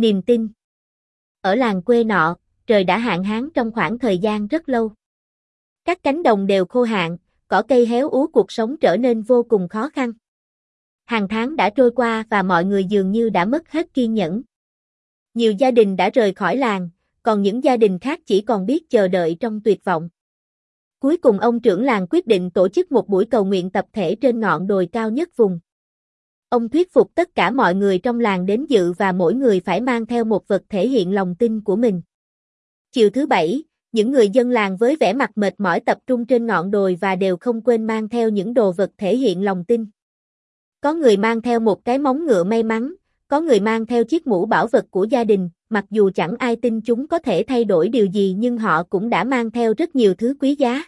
Niềm tin Ở làng quê nọ, trời đã hạn hán trong khoảng thời gian rất lâu. Các cánh đồng đều khô hạn, cỏ cây héo úa cuộc sống trở nên vô cùng khó khăn. Hàng tháng đã trôi qua và mọi người dường như đã mất hết kiên nhẫn. Nhiều gia đình đã rời khỏi làng, còn những gia đình khác chỉ còn biết chờ đợi trong tuyệt vọng. Cuối cùng ông trưởng làng quyết định tổ chức một buổi cầu nguyện tập thể trên ngọn đồi cao nhất vùng. Ông thuyết phục tất cả mọi người trong làng đến dự và mỗi người phải mang theo một vật thể hiện lòng tin của mình. Chiều thứ bảy, những người dân làng với vẻ mặt mệt mỏi tập trung trên ngọn đồi và đều không quên mang theo những đồ vật thể hiện lòng tin. Có người mang theo một cái móng ngựa may mắn, có người mang theo chiếc mũ bảo vật của gia đình, mặc dù chẳng ai tin chúng có thể thay đổi điều gì nhưng họ cũng đã mang theo rất nhiều thứ quý giá.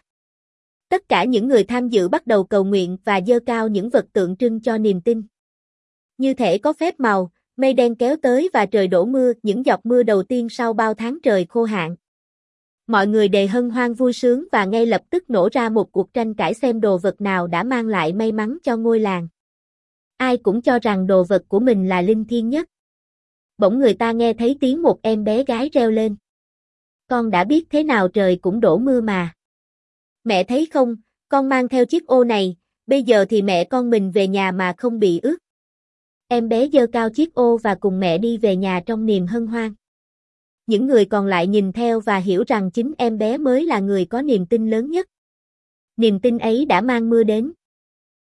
Tất cả những người tham dự bắt đầu cầu nguyện và dơ cao những vật tượng trưng cho niềm tin. Như thể có phép màu, mây đen kéo tới và trời đổ mưa, những giọt mưa đầu tiên sau bao tháng trời khô hạn. Mọi người đề hân hoan vui sướng và ngay lập tức nổ ra một cuộc tranh cãi xem đồ vật nào đã mang lại may mắn cho ngôi làng. Ai cũng cho rằng đồ vật của mình là linh thiêng nhất. Bỗng người ta nghe thấy tiếng một em bé gái reo lên. Con đã biết thế nào trời cũng đổ mưa mà. Mẹ thấy không, con mang theo chiếc ô này, bây giờ thì mẹ con mình về nhà mà không bị ướt. Em bé dơ cao chiếc ô và cùng mẹ đi về nhà trong niềm hân hoan. Những người còn lại nhìn theo và hiểu rằng chính em bé mới là người có niềm tin lớn nhất. Niềm tin ấy đã mang mưa đến,